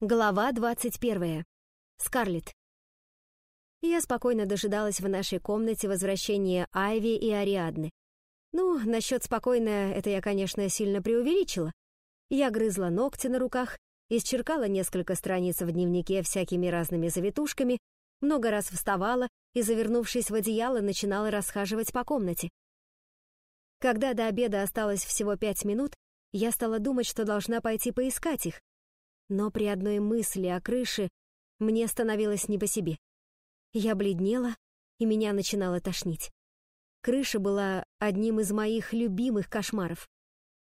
Глава 21. Скарлетт. Я спокойно дожидалась в нашей комнате возвращения Айви и Ариадны. Ну, насчет спокойно это я, конечно, сильно преувеличила. Я грызла ногти на руках, исчеркала несколько страниц в дневнике всякими разными завитушками, много раз вставала и, завернувшись в одеяло, начинала расхаживать по комнате. Когда до обеда осталось всего пять минут, я стала думать, что должна пойти поискать их, но при одной мысли о крыше мне становилось не по себе. Я бледнела, и меня начинало тошнить. Крыша была одним из моих любимых кошмаров.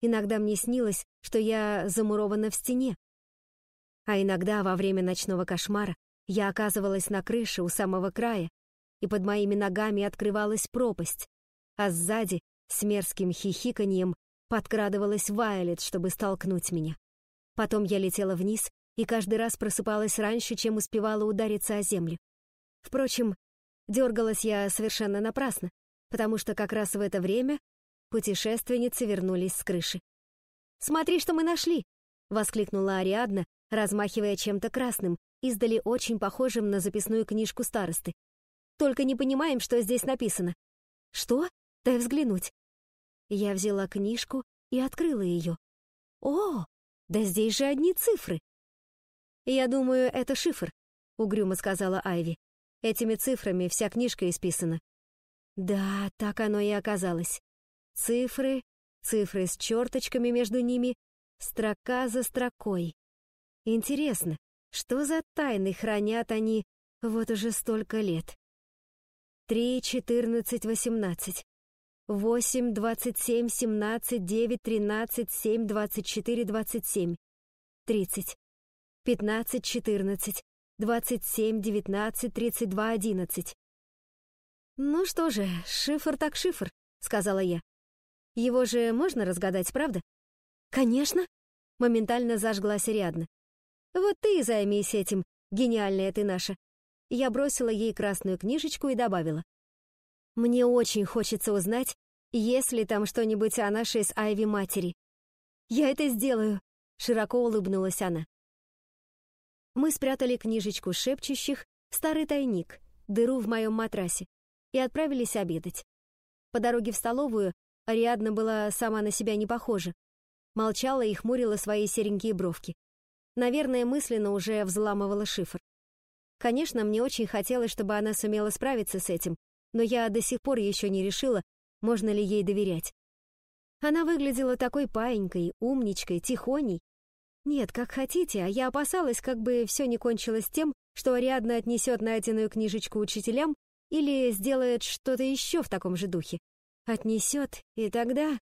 Иногда мне снилось, что я замурована в стене. А иногда во время ночного кошмара я оказывалась на крыше у самого края, и под моими ногами открывалась пропасть, а сзади с мерзким хихиканьем подкрадывалась Вайолет, чтобы столкнуть меня. Потом я летела вниз и каждый раз просыпалась раньше, чем успевала удариться о землю. Впрочем, дергалась я совершенно напрасно, потому что как раз в это время путешественницы вернулись с крыши. «Смотри, что мы нашли!» — воскликнула Ариадна, размахивая чем-то красным, издали очень похожим на записную книжку старосты. «Только не понимаем, что здесь написано». «Что? Дай взглянуть». Я взяла книжку и открыла ее. «О, да здесь же одни цифры. Я думаю, это шифр, угрюмо сказала Айви. Этими цифрами вся книжка исписана. Да, так оно и оказалось. Цифры, цифры с черточками между ними, строка за строкой. Интересно, что за тайны хранят они вот уже столько лет? Три, четырнадцать, восемнадцать. 8, 27, 17, 9, 13, 7, 24, 27, 30, 15, 14, 27, 19, 32, 11. «Ну что же, шифр так шифр», — сказала я. «Его же можно разгадать, правда?» «Конечно», — моментально зажглась Ариадна. «Вот ты и займись этим, гениальная ты наша». Я бросила ей красную книжечку и добавила. Мне очень хочется узнать, есть ли там что-нибудь о нашей с Айви матери. Я это сделаю, широко улыбнулась она. Мы спрятали книжечку шепчущих старый тайник, дыру в моем матрасе, и отправились обедать. По дороге в столовую Ариадна была сама на себя не похожа. Молчала и хмурила свои серенькие бровки. Наверное, мысленно уже взламывала шифр. Конечно, мне очень хотелось, чтобы она сумела справиться с этим, но я до сих пор еще не решила, можно ли ей доверять. Она выглядела такой паенькой, умничкой, тихоней. Нет, как хотите, а я опасалась, как бы все не кончилось тем, что Ариадна отнесет найденную книжечку учителям или сделает что-то еще в таком же духе. Отнесет, и тогда...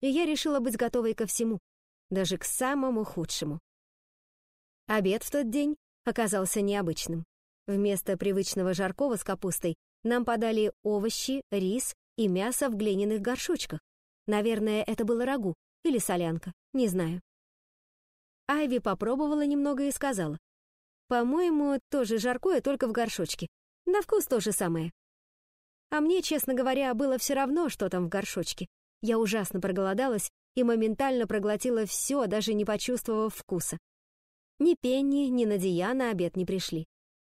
И я решила быть готовой ко всему, даже к самому худшему. Обед в тот день оказался необычным. Вместо привычного жаркого с капустой нам подали овощи, рис и мясо в глиняных горшочках. Наверное, это было рагу или солянка, не знаю. Айви попробовала немного и сказала. «По-моему, тоже жаркое, только в горшочке. На вкус то же самое». А мне, честно говоря, было все равно, что там в горшочке. Я ужасно проголодалась и моментально проглотила все, даже не почувствовав вкуса. Ни Пенни, ни Надия на обед не пришли.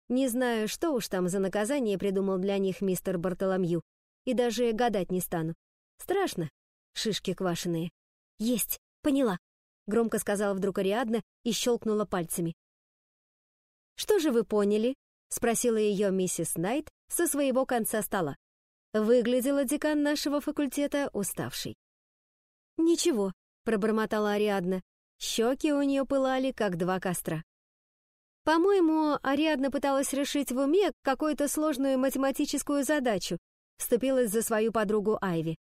Не знаю, что уж там за наказание придумал для них мистер Бартоломью, и даже гадать не стану. Страшно, шишки квашеные. Есть, поняла, громко сказала вдруг Ариадна и щелкнула пальцами. Что же вы поняли? спросила ее миссис Найт со своего конца стола. Выглядела декан нашего факультета уставшей. «Ничего», — пробормотала Ариадна. Щеки у нее пылали, как два костра. По-моему, Ариадна пыталась решить в уме какую-то сложную математическую задачу, вступилась за свою подругу Айви.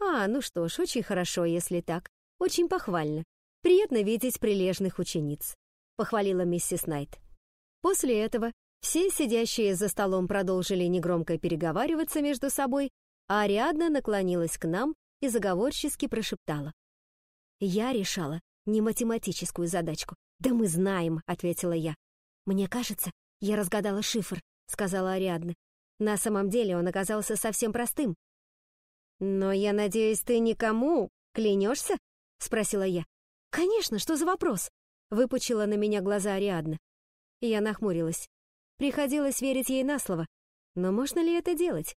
А, ну что ж, очень хорошо, если так. Очень похвально. Приятно видеть прилежных учениц, похвалила миссис Найт. После этого все сидящие за столом продолжили негромко переговариваться между собой, а Ариадна наклонилась к нам и заговорчески прошептала. «Я решала не математическую задачку. Да мы знаем», — ответила я. «Мне кажется, я разгадала шифр», — сказала Ариадна. «На самом деле он оказался совсем простым». «Но я надеюсь, ты никому клянешься?» — спросила я. «Конечно, что за вопрос?» выпучила на меня глаза Ариадна. Я нахмурилась. Приходилось верить ей на слово. Но можно ли это делать?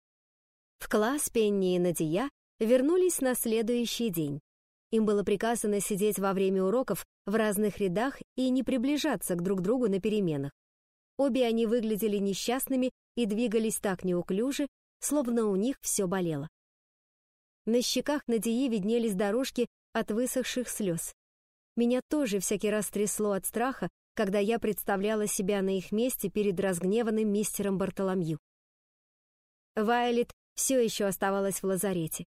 В класс Пенни и Надия вернулись на следующий день. Им было приказано сидеть во время уроков в разных рядах и не приближаться к друг другу на переменах. Обе они выглядели несчастными и двигались так неуклюже, словно у них все болело. На щеках Надии виднелись дорожки от высохших слез. Меня тоже всякий раз трясло от страха, когда я представляла себя на их месте перед разгневанным мистером Бартоломью. Вайолет все еще оставалась в лазарете.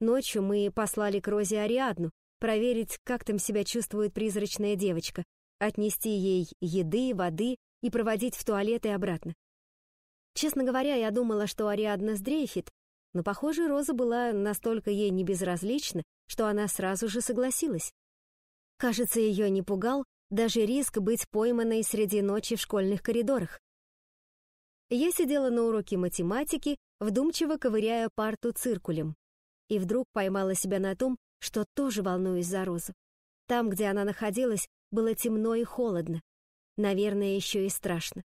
Ночью мы послали к Розе Ариадну проверить, как там себя чувствует призрачная девочка, отнести ей еды, воды и проводить в туалет и обратно. Честно говоря, я думала, что Ариадна сдрейфит, но, похоже, Роза была настолько ей небезразлична, что она сразу же согласилась. Кажется, ее не пугал даже риск быть пойманной среди ночи в школьных коридорах. Я сидела на уроке математики, вдумчиво ковыряя парту циркулем, и вдруг поймала себя на том, что тоже волнуюсь за Розу. Там, где она находилась, было темно и холодно. Наверное, еще и страшно.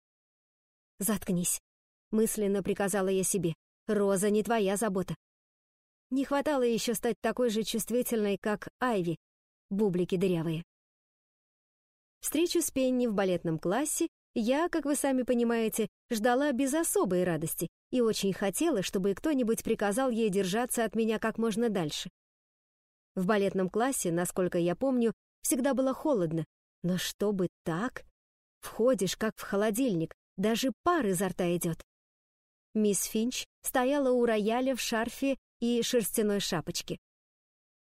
«Заткнись», — мысленно приказала я себе. «Роза не твоя забота». Не хватало еще стать такой же чувствительной, как Айви, бублики дырявые. Встречу с Пенни в балетном классе я, как вы сами понимаете, ждала без особой радости и очень хотела, чтобы кто-нибудь приказал ей держаться от меня как можно дальше. В балетном классе, насколько я помню, всегда было холодно, но чтобы так? Входишь, как в холодильник, даже пар изо рта идет. Мисс Финч стояла у рояля в шарфе и шерстяной шапочке.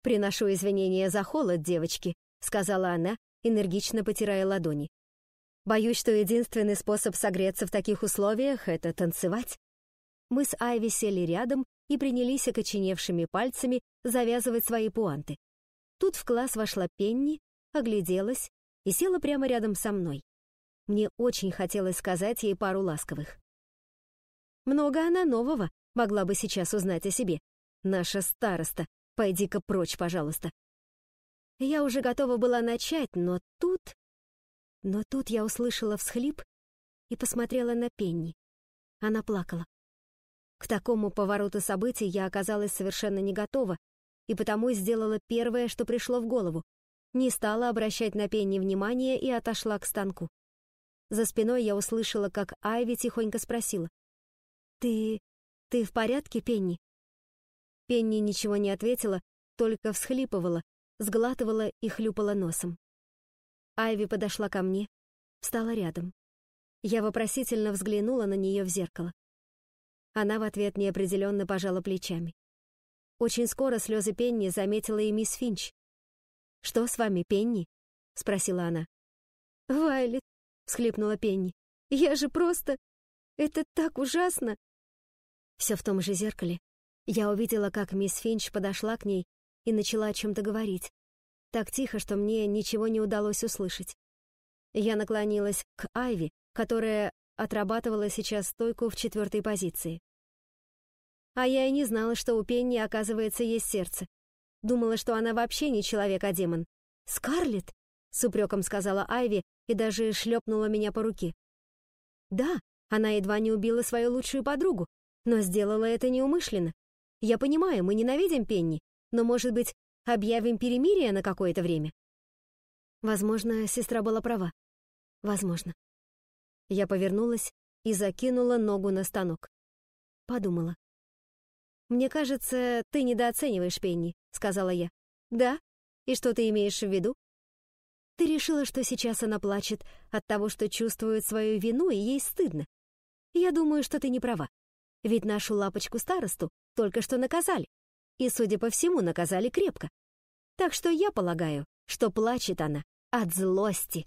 «Приношу извинения за холод, девочки», — сказала она, энергично потирая ладони. «Боюсь, что единственный способ согреться в таких условиях — это танцевать». Мы с Айви сели рядом и принялись окоченевшими пальцами завязывать свои пуанты. Тут в класс вошла Пенни, огляделась и села прямо рядом со мной. Мне очень хотелось сказать ей пару ласковых. Много она нового могла бы сейчас узнать о себе. Наша староста, пойди-ка прочь, пожалуйста. Я уже готова была начать, но тут... Но тут я услышала всхлип и посмотрела на Пенни. Она плакала. К такому повороту событий я оказалась совершенно не готова, и потому сделала первое, что пришло в голову. Не стала обращать на Пенни внимания и отошла к станку. За спиной я услышала, как Айви тихонько спросила. «Ты... ты в порядке, Пенни?» Пенни ничего не ответила, только всхлипывала, сглатывала и хлюпала носом. Айви подошла ко мне, встала рядом. Я вопросительно взглянула на нее в зеркало. Она в ответ неопределенно пожала плечами. Очень скоро слезы Пенни заметила и мисс Финч. «Что с вами, Пенни?» — спросила она. «Вайлет», — всхлипнула Пенни, — «я же просто... Это так ужасно!» Все в том же зеркале. Я увидела, как мисс Финч подошла к ней и начала о чем-то говорить. Так тихо, что мне ничего не удалось услышать. Я наклонилась к Айви, которая отрабатывала сейчас стойку в четвертой позиции. А я и не знала, что у Пенни, оказывается, есть сердце. Думала, что она вообще не человек, а демон. «Скарлетт!» — с упреком сказала Айви и даже шлепнула меня по руке. Да, она едва не убила свою лучшую подругу, но сделала это неумышленно. Я понимаю, мы ненавидим Пенни, но, может быть, объявим перемирие на какое-то время? Возможно, сестра была права. Возможно. Я повернулась и закинула ногу на станок. Подумала. «Мне кажется, ты недооцениваешь Пенни», — сказала я. «Да? И что ты имеешь в виду?» «Ты решила, что сейчас она плачет от того, что чувствует свою вину, и ей стыдно. Я думаю, что ты не права. Ведь нашу лапочку-старосту только что наказали и, судя по всему, наказали крепко. Так что я полагаю, что плачет она от злости.